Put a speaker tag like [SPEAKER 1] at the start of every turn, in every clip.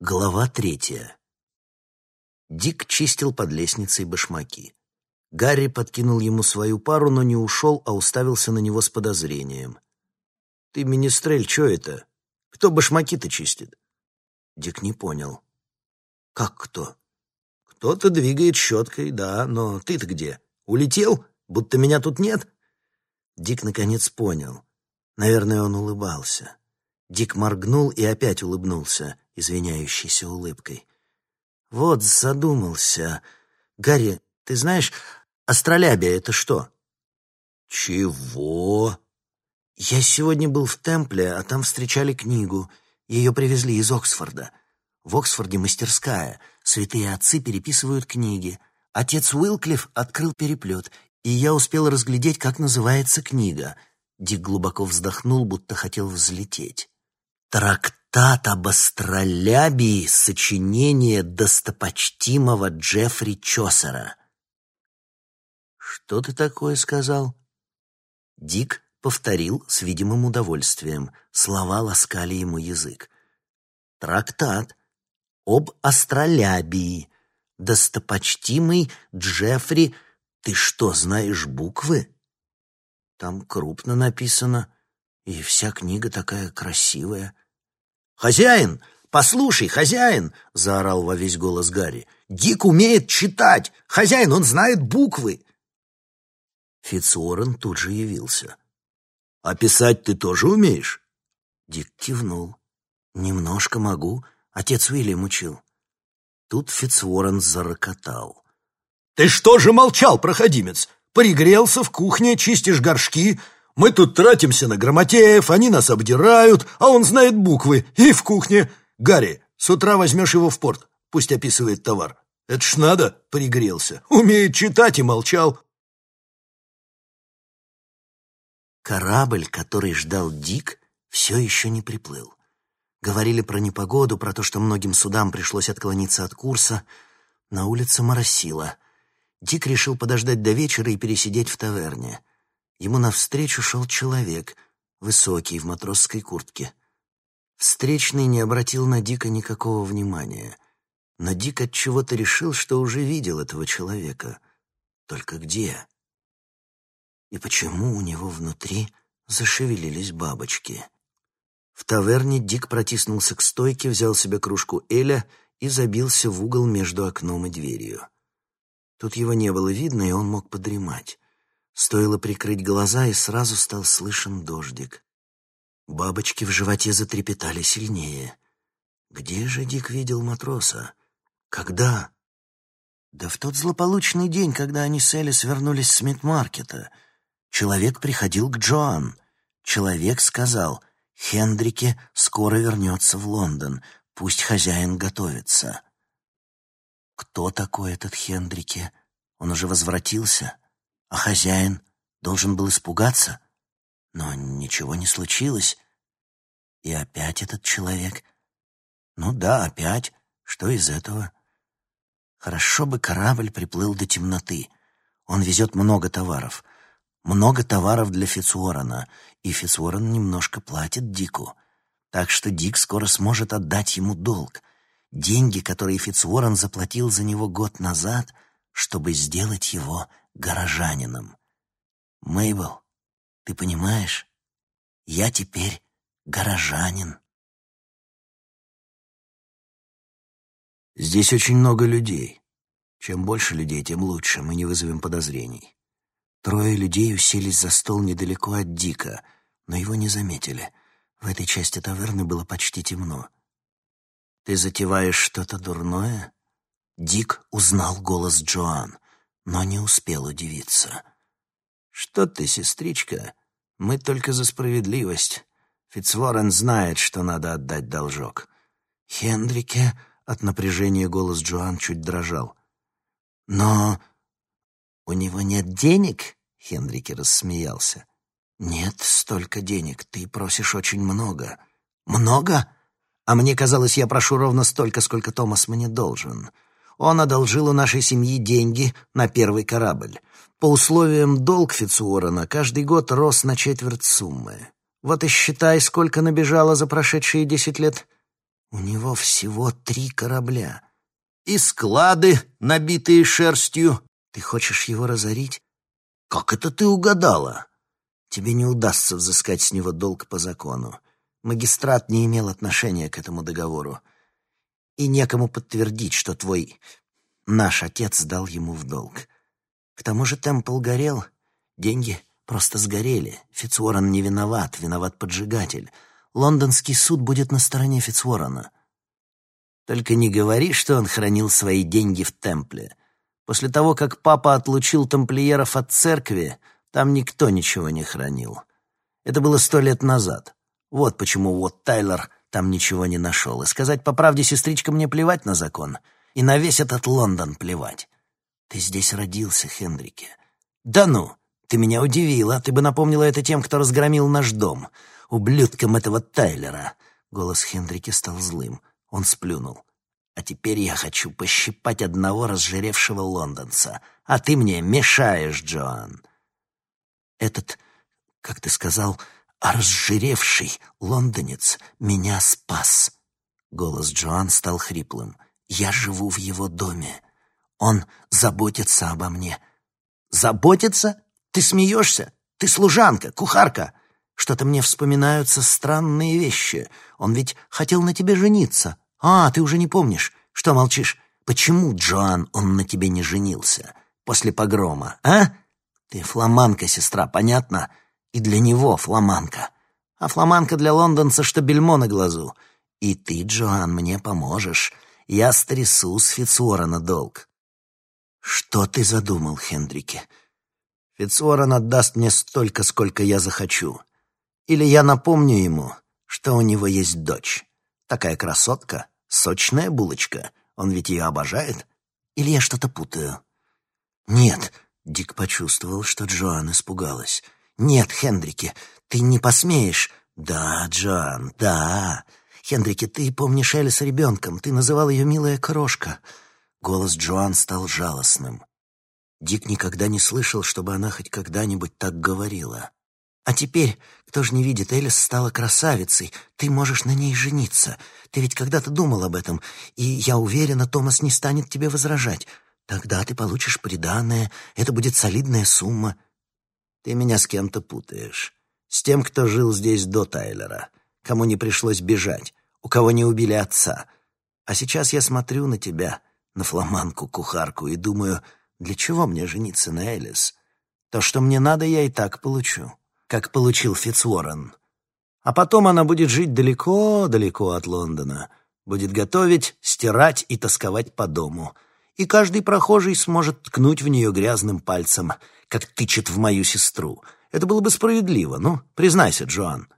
[SPEAKER 1] Глава третья. Дик чистил под лестницей башмаки. Гарри подкинул ему свою пару, но не ушел, а уставился на него с подозрением. «Ты, министрель, что это? Кто башмаки-то чистит?» Дик не понял. «Как кто?» «Кто-то двигает щеткой, да, но ты-то где? Улетел? Будто меня тут нет?» Дик наконец понял. Наверное, он улыбался. Дик моргнул и опять улыбнулся извиняющейся улыбкой. «Вот задумался. Гарри, ты знаешь, астролябия — это что?»
[SPEAKER 2] «Чего?»
[SPEAKER 1] «Я сегодня был в Темпле, а там встречали книгу. Ее привезли из Оксфорда. В Оксфорде мастерская. Святые отцы переписывают книги. Отец Уилклифф открыл переплет, и я успел разглядеть, как называется книга». Дик глубоко вздохнул, будто хотел взлететь. «Трактат об астролябии сочинение достопочтимого Джеффри Чосера». «Что ты такое сказал?» Дик повторил с видимым удовольствием. Слова ласкали ему язык. «Трактат об астролябии. Достопочтимый Джеффри... Ты что, знаешь буквы?» «Там крупно написано, и вся книга такая красивая».
[SPEAKER 2] «Хозяин! Послушай, хозяин!» — заорал во весь голос Гарри. «Дик умеет читать! Хозяин, он знает буквы!»
[SPEAKER 1] Фицуорен тут же явился.
[SPEAKER 2] «А писать ты тоже умеешь?»
[SPEAKER 1] Дик кивнул. «Немножко могу. Отец Уильям учил». Тут Фицуорен зарокотал.
[SPEAKER 2] «Ты что же молчал, проходимец? Пригрелся в кухне, чистишь горшки, мы тут тратимся на грамотеев, они нас обдирают, а он знает буквы. И в кухне. Гарри, с утра возьмешь его в порт. Пусть описывает товар. Это ж надо, пригрелся. Умеет читать и молчал.
[SPEAKER 1] Корабль, который ждал Дик, все еще не приплыл. Говорили про непогоду, про то, что многим судам пришлось отклониться от курса. На улице моросило. Дик решил подождать до вечера и пересидеть в таверне. Ему навстречу шел человек, высокий, в матросской куртке. Встречный не обратил на Дика никакого внимания. Но Дик от чего-то решил, что уже видел этого человека. Только где? И почему у него внутри зашевелились бабочки? В таверне Дик протиснулся к стойке, взял себе кружку Эля и забился в угол между окном и дверью. Тут его не было видно, и он мог подремать. Стоило прикрыть глаза, и сразу стал слышен дождик. Бабочки в животе затрепетали сильнее. Где же Дик видел матроса? Когда? Да в тот злополучный день, когда они с Элис вернулись с Мидмаркета. Человек приходил к Джоан. Человек сказал, Хендрике скоро вернется в Лондон, пусть хозяин готовится. Кто такой этот Хендрике? Он уже возвратился? А хозяин должен был испугаться, но ничего не случилось. И опять этот человек. Ну да, опять. Что из этого? Хорошо бы корабль приплыл до темноты. Он везет много товаров. Много товаров для Фицуорона, и Фицуорон немножко платит Дику. Так что Дик скоро сможет отдать ему долг. Деньги, которые Фицуорон заплатил за него год назад, чтобы сделать его горожанином. Мейбл, ты понимаешь? Я теперь горожанин. Здесь очень много людей. Чем больше людей, тем лучше, мы не вызовем подозрений. Трое людей уселись за стол недалеко от Дика, но его не заметили. В этой части таверны было почти темно. «Ты затеваешь что-то дурное?» Дик узнал голос Джоан но не успел удивиться. «Что ты, сестричка? Мы только за справедливость. Фицворен знает, что надо отдать должок». «Хендрике...» — от напряжения голос Джоан чуть дрожал. «Но у него нет денег?» — Хендрике рассмеялся. «Нет столько денег. Ты просишь очень много». «Много? А мне казалось, я прошу ровно столько, сколько Томас мне должен». Он одолжил у нашей семьи деньги на первый корабль. По условиям долг Фицуорона каждый год рос на четверть суммы. Вот и считай, сколько набежало за прошедшие десять лет. У него всего три корабля. И склады, набитые шерстью. Ты хочешь его разорить? Как это ты угадала? Тебе не удастся взыскать с него долг по закону. Магистрат не имел отношения к этому договору. И некому подтвердить, что твой... Наш отец дал ему в долг. К тому же Темпл горел. Деньги просто сгорели. Фицуоран не виноват, виноват поджигатель. Лондонский суд будет на стороне Фицуорана. Только не говори, что он хранил свои деньги в Темпле. После того, как папа отлучил тамплиеров от церкви, там никто ничего не хранил. Это было сто лет назад. Вот почему вот Тайлер там ничего не нашел. И сказать по правде, сестричка, мне плевать на закон. И на весь этот Лондон плевать. Ты здесь родился, Хендрике. Да ну, ты меня удивила. Ты бы напомнила это тем, кто разгромил наш дом. Ублюдкам этого Тайлера. Голос Хендрике стал злым. Он сплюнул. А теперь я хочу пощипать одного разжиревшего лондонца. А ты мне мешаешь, Джоан. Этот, как ты сказал, разжиревший лондонец меня спас. Голос Джоан стал хриплым. Я живу в его доме. Он заботится обо мне. Заботится? Ты смеешься? Ты служанка, кухарка. Что-то мне вспоминаются странные вещи. Он ведь хотел на тебе жениться. А, ты уже не помнишь. Что молчишь? Почему, Джоан, он на тебе не женился? После погрома, а? Ты фламанка, сестра, понятно? И для него фламанка. А фламанка для лондонца, что бельмо на глазу. И ты, Джоан, мне поможешь. Я стрясу с Фицуорана долг. Что ты задумал, Хендрике? Фицуоран отдаст мне столько, сколько я захочу. Или я напомню ему, что у него есть дочь. Такая красотка, сочная булочка. Он ведь ее обожает. Или я что-то путаю? Нет, Дик почувствовал, что Джоан испугалась. «Нет, Хендрике, ты не посмеешь». «Да, Джоан, да. Хендрике, ты помнишь Элис ребенком. Ты называл ее «милая крошка». Голос Джоан стал жалостным. Дик никогда не слышал, чтобы она хоть когда-нибудь так говорила. А теперь, кто ж не видит, Элис стала красавицей. Ты можешь на ней жениться. Ты ведь когда-то думал об этом, и я уверена, Томас не станет тебе возражать. Тогда ты получишь приданое, это будет солидная сумма. Ты меня с кем-то путаешь. С тем, кто жил здесь до Тайлера, кому не пришлось бежать, у кого не убили отца. А сейчас я смотрю на тебя, на фламанку-кухарку, и думаю, для чего мне жениться на Элис? То, что мне надо, я и так получу как получил Фицуоррен. А потом она будет жить далеко-далеко от Лондона, будет готовить, стирать и тосковать по дому. И каждый прохожий сможет ткнуть в нее грязным пальцем, как тычет в мою сестру. Это было бы справедливо, ну, признайся, Джоан.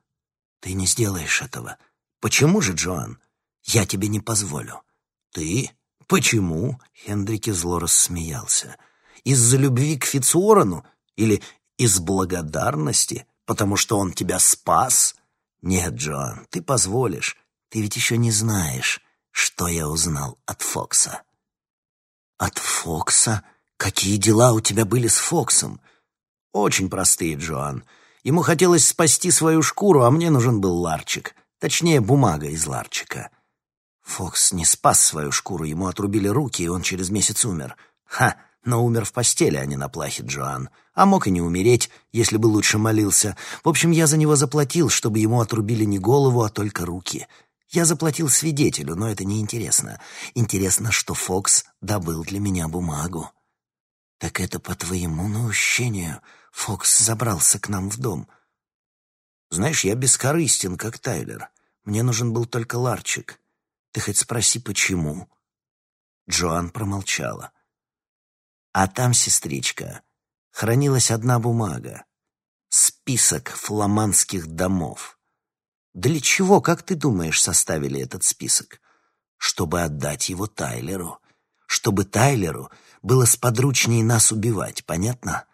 [SPEAKER 1] Ты не сделаешь этого. Почему же, Джоан? Я тебе не позволю. Ты? Почему? Хендрике зло рассмеялся. Из-за любви к Фицуорану или из благодарности, потому что он тебя спас? Нет, Джоан, ты позволишь. Ты ведь еще не знаешь, что я узнал от Фокса. От Фокса? Какие дела у тебя были с Фоксом? Очень простые, Джоан. Ему хотелось спасти свою шкуру, а мне нужен был ларчик. Точнее, бумага из ларчика. Фокс не спас свою шкуру, ему отрубили руки, и он через месяц умер. Ха! но умер в постели, а не на плахе Джоан. А мог и не умереть, если бы лучше молился. В общем, я за него заплатил, чтобы ему отрубили не голову, а только руки. Я заплатил свидетелю, но это не интересно. Интересно, что Фокс добыл для меня бумагу. Так это по твоему наущению Фокс забрался к нам в дом. Знаешь, я бескорыстен, как Тайлер. Мне нужен был только ларчик. Ты хоть спроси, почему?» Джоан промолчала. А там, сестричка, хранилась одна бумага. Список фламандских домов. Для чего, как ты думаешь, составили этот список? Чтобы отдать его Тайлеру. Чтобы Тайлеру было сподручнее нас убивать, понятно?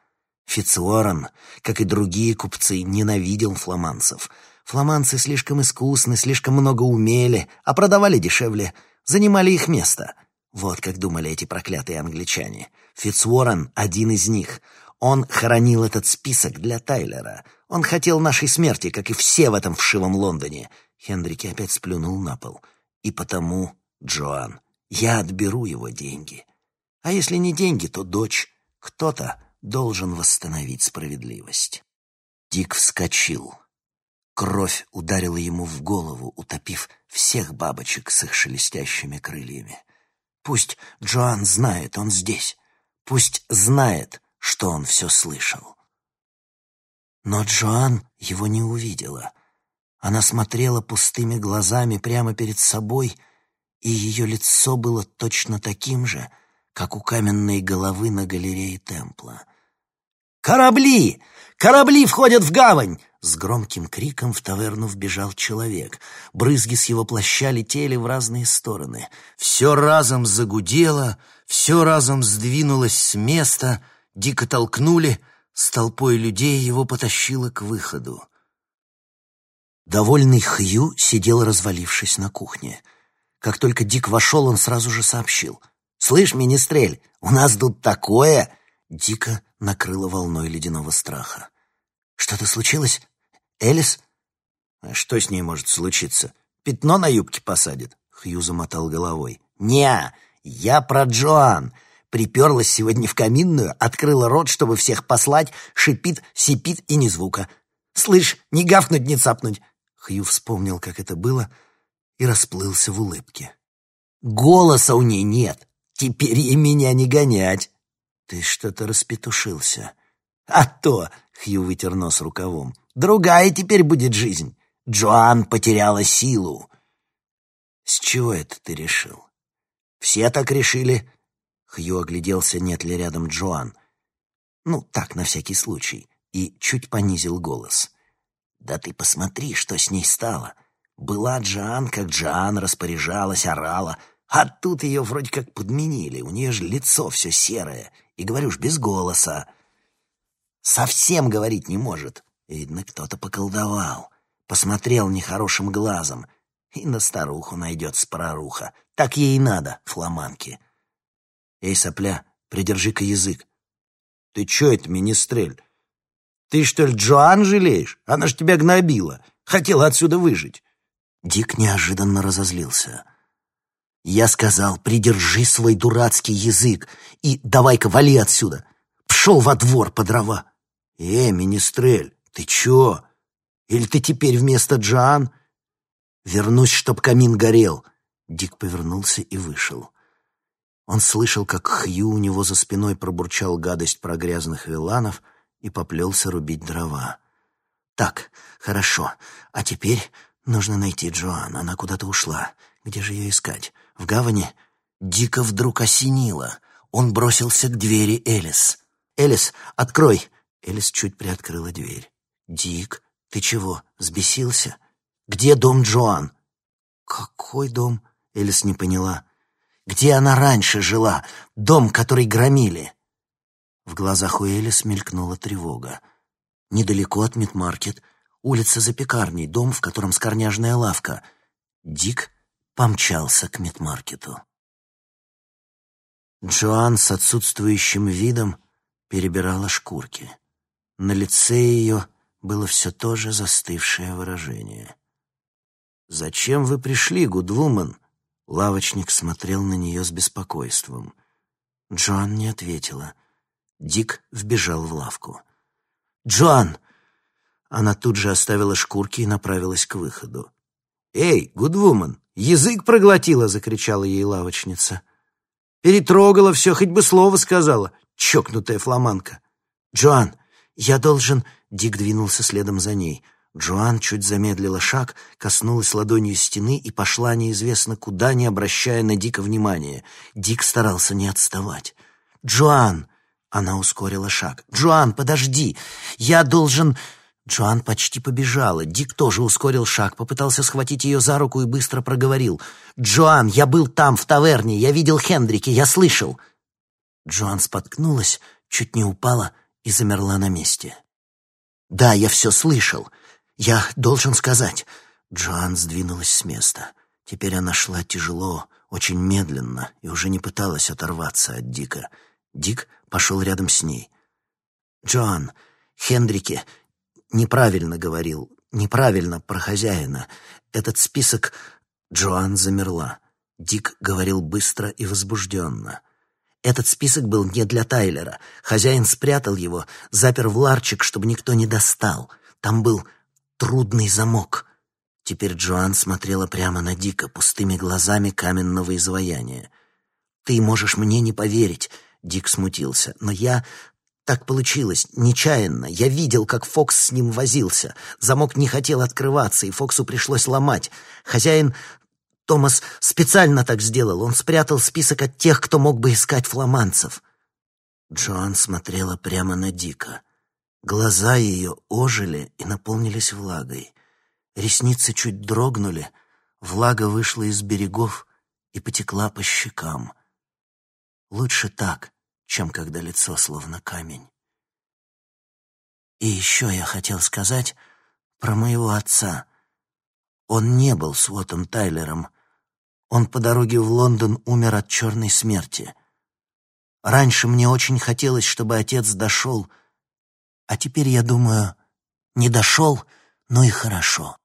[SPEAKER 1] Фицуоран, как и другие купцы, ненавидел фламанцев. Фламанцы слишком искусны, слишком много умели, а продавали дешевле, занимали их место. Вот как думали эти проклятые англичане. Фицуоррен — один из них. Он хоронил этот список для Тайлера. Он хотел нашей смерти, как и все в этом вшивом Лондоне. Хендрики опять сплюнул на пол. И потому, Джоан, я отберу его деньги. А если не деньги, то дочь. Кто-то должен восстановить справедливость. Дик вскочил. Кровь ударила ему в голову, утопив всех бабочек с их шелестящими крыльями. Пусть Джоан знает, он здесь. Пусть знает, что он все слышал. Но Джоан его не увидела. Она смотрела пустыми глазами прямо перед собой, и ее лицо было точно таким же, как у каменной головы на галерее Темпла. «Корабли! Корабли входят в гавань!» С громким криком в таверну вбежал человек. Брызги с его плаща летели в разные стороны. Все разом загудело, все разом сдвинулось с места, дико толкнули, с толпой людей его потащило к выходу. Довольный Хью сидел, развалившись на кухне. Как только Дик вошел, он сразу же сообщил. «Слышь, министрель, у нас тут такое!» Дика накрыло волной ледяного страха. «Что-то случилось? Элис?» «А что с ней может случиться? Пятно на юбке посадит?» Хью замотал головой. «Не, я про Джоан. Приперлась сегодня в каминную, открыла рот, чтобы всех послать, шипит, сипит и ни звука. Слышь, не гавкнуть, не цапнуть!» Хью вспомнил, как это было, и расплылся в улыбке. «Голоса у ней нет. Теперь и меня не гонять!» «Ты что-то распетушился». «А то!» — Хью вытер нос рукавом. «Другая теперь будет жизнь. Джоан потеряла силу». «С чего это ты решил?» «Все так решили». Хью огляделся, нет ли рядом Джоан. Ну, так, на всякий случай. И чуть понизил голос. «Да ты посмотри, что с ней стало. Была Джоан, как Джоан, распоряжалась, орала. А тут ее вроде как подменили. У нее же лицо все серое. И говорю ж, без голоса. Совсем говорить не может. Видно, кто-то поколдовал. Посмотрел нехорошим глазом. И на старуху найдется проруха. Так ей и надо, фламанки. Эй, сопля, придержи-ка язык. Ты чё это, министрель? Ты что ли Джоан жалеешь? Она ж тебя гнобила. Хотела отсюда выжить. Дик неожиданно разозлился. Я сказал, придержи свой дурацкий язык и давай-ка вали отсюда. Пшел во двор по дрова. Э, министрель, ты чё? Или ты теперь вместо Джоан? Вернусь, чтоб камин горел. Дик повернулся и вышел. Он слышал, как Хью у него за спиной пробурчал гадость про грязных виланов и поплелся рубить дрова. «Так, хорошо. А теперь нужно найти Джоан. Она куда-то ушла. Где же ее искать? В гавани?» Дико вдруг осенило. Он бросился к двери Элис. «Элис, открой!» Элис чуть приоткрыла дверь. «Дик, ты чего, сбесился? Где дом Джоан?» «Какой дом?» — Элис не поняла. «Где она раньше жила? Дом, который громили?» В глазах у Элис мелькнула тревога. Недалеко от Мидмаркет, улица за пекарней, дом, в котором скорняжная лавка. Дик помчался к Мидмаркету. Джоан с отсутствующим видом перебирала шкурки. На лице ее было все то же застывшее выражение. «Зачем вы пришли, Гудвумен?» Лавочник смотрел на нее с беспокойством. Джоан не ответила. Дик вбежал в лавку. «Джоан!» Она тут же оставила шкурки и направилась к выходу. «Эй, Гудвумен, язык проглотила!» — закричала ей лавочница. «Перетрогала все, хоть бы слово сказала, чокнутая фламанка!» «Джоан, я должен...» — Дик двинулся следом за ней. Джоан чуть замедлила шаг, коснулась ладонью стены и пошла неизвестно куда, не обращая на Дика внимания. Дик старался не отставать. «Джоан!» — она ускорила шаг. «Джоан, подожди! Я должен...» Джоан почти побежала. Дик тоже ускорил шаг, попытался схватить ее за руку и быстро проговорил. «Джоан, я был там, в таверне, я видел Хендрики, я слышал!» Джоан споткнулась, чуть не упала и замерла на месте. «Да, я все слышал. «Я должен сказать...» Джоан сдвинулась с места. Теперь она шла тяжело, очень медленно и уже не пыталась оторваться от Дика. Дик пошел рядом с ней. «Джоан, Хендрике неправильно говорил, неправильно про хозяина. Этот список... Джоан замерла. Дик говорил быстро и возбужденно. Этот список был не для Тайлера. Хозяин спрятал его, запер в ларчик, чтобы никто не достал. Там был трудный замок. Теперь Джоан смотрела прямо на Дика пустыми глазами каменного изваяния. «Ты можешь мне не поверить», — Дик смутился, «но я так получилось, нечаянно. Я видел, как Фокс с ним возился. Замок не хотел открываться, и Фоксу пришлось ломать. Хозяин Томас специально так сделал. Он спрятал список от тех, кто мог бы искать фламанцев. Джоан смотрела прямо на Дика. Глаза ее ожили и наполнились влагой. Ресницы чуть дрогнули, влага вышла из берегов и потекла по щекам. Лучше так, чем когда лицо словно камень. И еще я хотел сказать про моего отца. Он не был с Уоттом Тайлером. Он по дороге в Лондон умер от черной смерти. Раньше мне очень хотелось, чтобы отец дошел, а теперь я думаю, не дошел, но и хорошо.